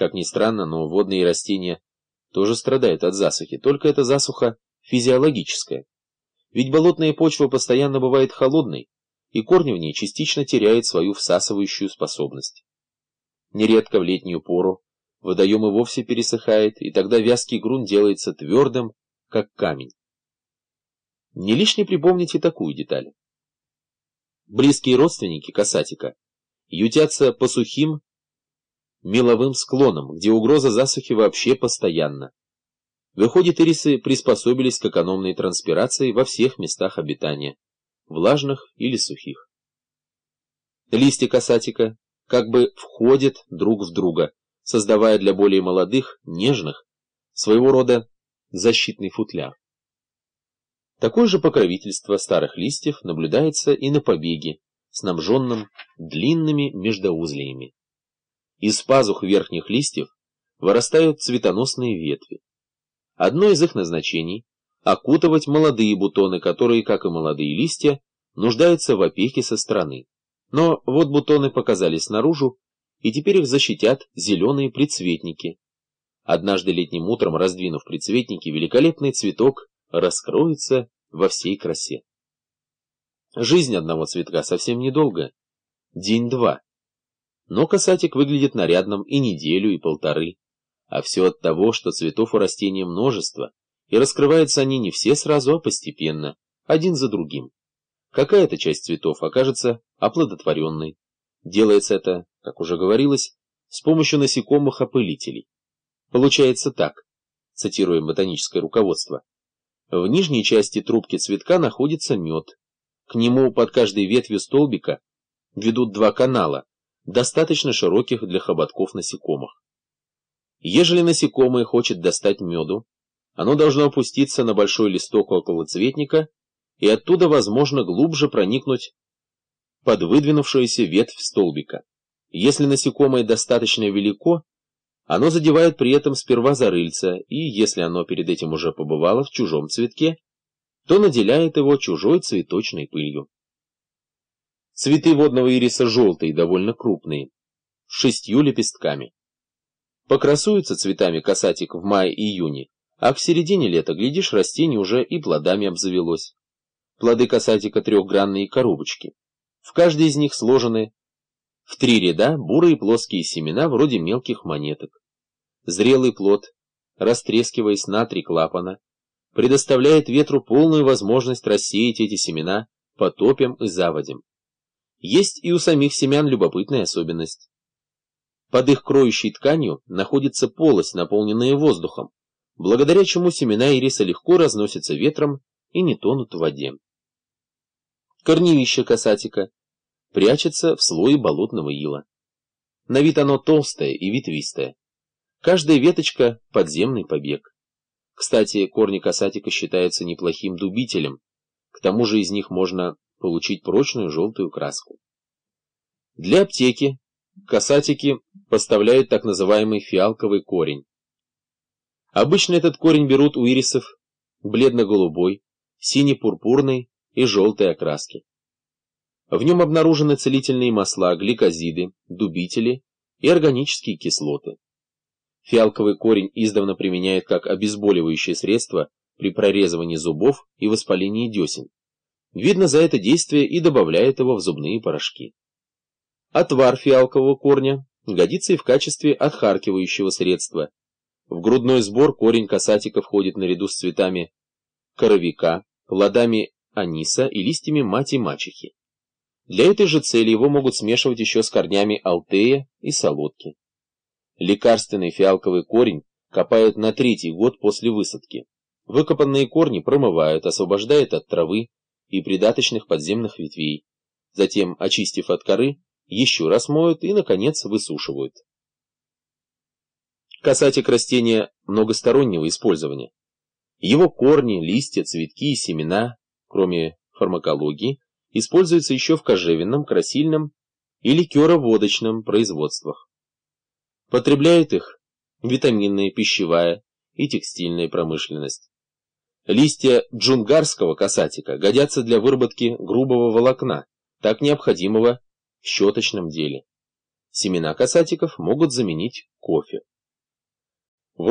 Как ни странно, но водные растения тоже страдают от засухи, только эта засуха физиологическая. Ведь болотная почва постоянно бывает холодной, и корни в ней частично теряют свою всасывающую способность. Нередко в летнюю пору водоем и вовсе пересыхает, и тогда вязкий грунт делается твердым, как камень. Не лишне припомнить и такую деталь. Близкие родственники касатика ютятся по сухим меловым склонам, где угроза засухи вообще постоянна. Выходит, ирисы приспособились к экономной транспирации во всех местах обитания, влажных или сухих. Листья касатика как бы входят друг в друга, создавая для более молодых, нежных, своего рода защитный футляр. Такое же покровительство старых листьев наблюдается и на побеге, снабженном длинными междоузлиями. Из пазух верхних листьев вырастают цветоносные ветви. Одно из их назначений – окутывать молодые бутоны, которые, как и молодые листья, нуждаются в опеке со стороны. Но вот бутоны показались наружу, и теперь их защитят зеленые прицветники. Однажды летним утром, раздвинув прицветники, великолепный цветок раскроется во всей красе. Жизнь одного цветка совсем недолгая, день-два. Но касатик выглядит нарядным и неделю, и полторы. А все от того, что цветов у растения множество, и раскрываются они не все сразу, а постепенно, один за другим. Какая-то часть цветов окажется оплодотворенной. Делается это, как уже говорилось, с помощью насекомых-опылителей. Получается так, цитируем ботаническое руководство. В нижней части трубки цветка находится мед. К нему под каждой ветвью столбика ведут два канала, достаточно широких для хоботков насекомых. Ежели насекомое хочет достать меду, оно должно опуститься на большой листок около цветника и оттуда, возможно, глубже проникнуть под выдвинувшуюся ветвь столбика. Если насекомое достаточно велико, оно задевает при этом сперва за рыльца, и если оно перед этим уже побывало в чужом цветке, то наделяет его чужой цветочной пылью. Цветы водного ириса желтые, довольно крупные, с шестью лепестками. Покрасуются цветами касатик в мае-июне, а в середине лета, глядишь, растение уже и плодами обзавелось. Плоды касатика трехгранные коробочки. В каждой из них сложены в три ряда бурые плоские семена вроде мелких монеток. Зрелый плод, растрескиваясь на три клапана, предоставляет ветру полную возможность рассеять эти семена по топям и заводям. Есть и у самих семян любопытная особенность. Под их кроющей тканью находится полость, наполненная воздухом, благодаря чему семена ириса легко разносятся ветром и не тонут в воде. Корневище касатика прячется в слое болотного ила. На вид оно толстое и ветвистое. Каждая веточка – подземный побег. Кстати, корни касатика считаются неплохим дубителем, к тому же из них можно получить прочную желтую краску. Для аптеки касатики поставляют так называемый фиалковый корень. Обычно этот корень берут у ирисов бледно-голубой, сине-пурпурной и желтой окраски. В нем обнаружены целительные масла, гликозиды, дубители и органические кислоты. Фиалковый корень издавна применяют как обезболивающее средство при прорезывании зубов и воспалении десен. Видно, за это действие и добавляет его в зубные порошки. Отвар фиалкового корня годится и в качестве отхаркивающего средства. В грудной сбор корень касатика входит наряду с цветами коровика, плодами аниса и листьями мати-мачехи. Для этой же цели его могут смешивать еще с корнями алтея и солодки. Лекарственный фиалковый корень копают на третий год после высадки. Выкопанные корни промывают, освобождают от травы, и придаточных подземных ветвей. Затем, очистив от коры, еще раз моют и, наконец, высушивают. Касатик растения многостороннего использования. Его корни, листья, цветки и семена, кроме фармакологии, используются еще в кожевенном, красильном и ликероводочном производствах. Потребляют их витаминная, пищевая и текстильная промышленность. Листья джунгарского касатика годятся для выработки грубого волокна, так необходимого в щеточном деле. Семена касатиков могут заменить кофе.